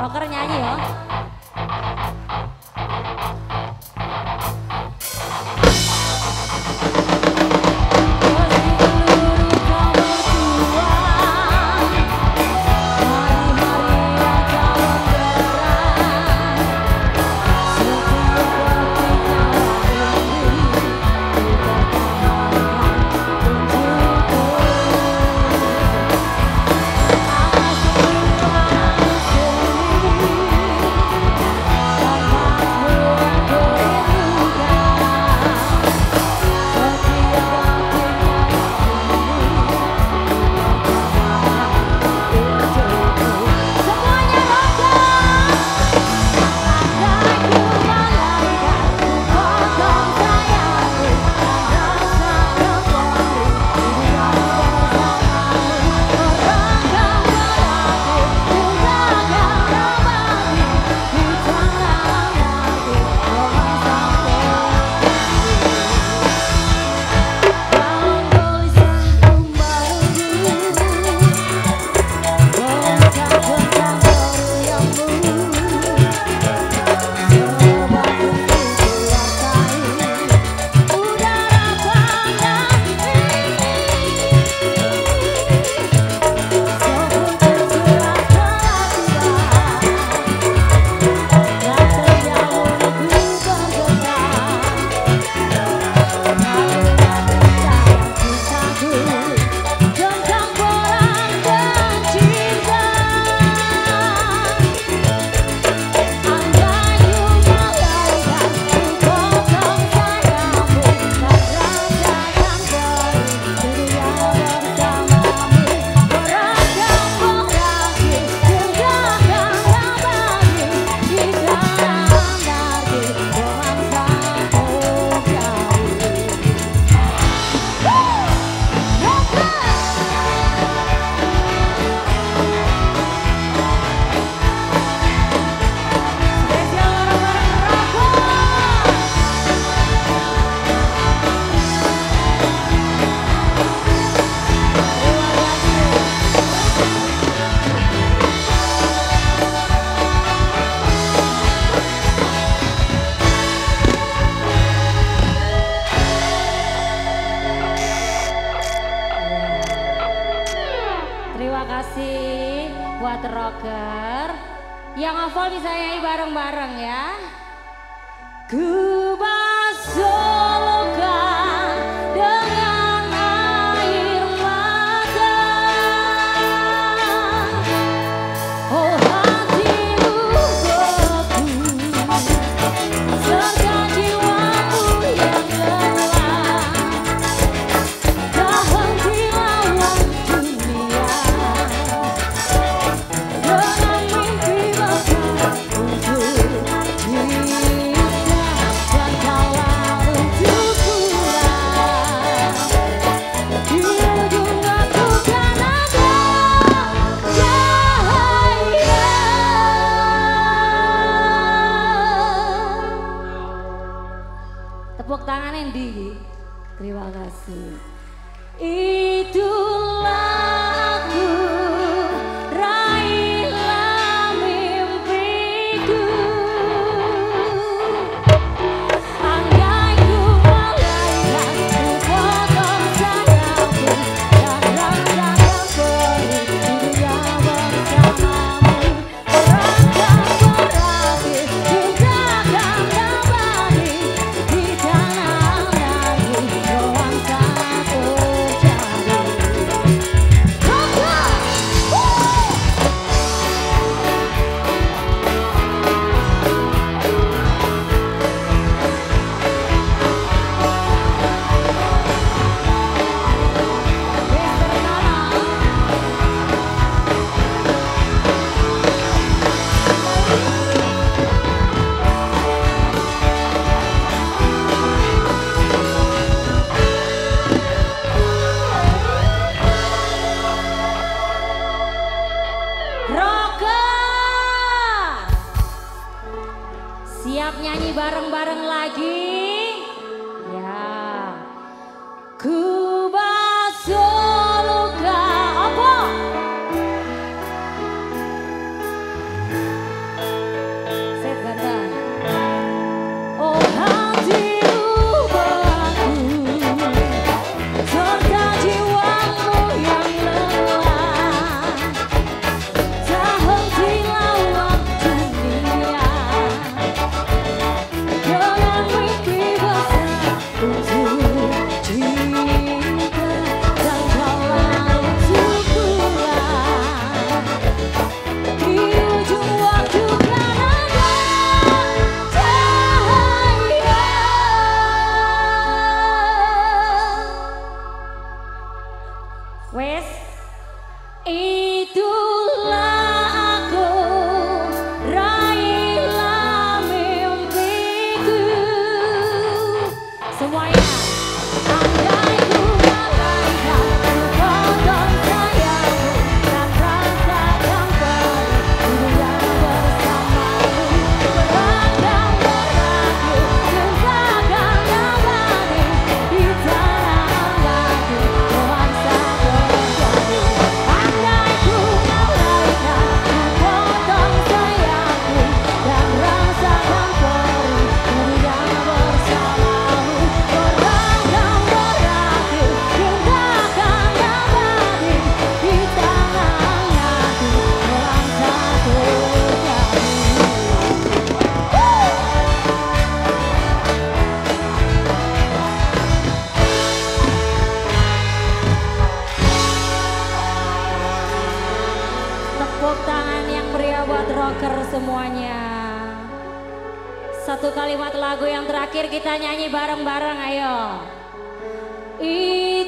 Rocker nyanyi ya. Yang hafal bisa nyanyi bareng-bareng ya. Good. tepuk tangan yang iki? Terima kasih. Itu siap nyanyi bareng-bareng lagi. buat rocker semuanya. Satu kalimat lagu yang terakhir kita nyanyi bareng-bareng, ayo. Ih.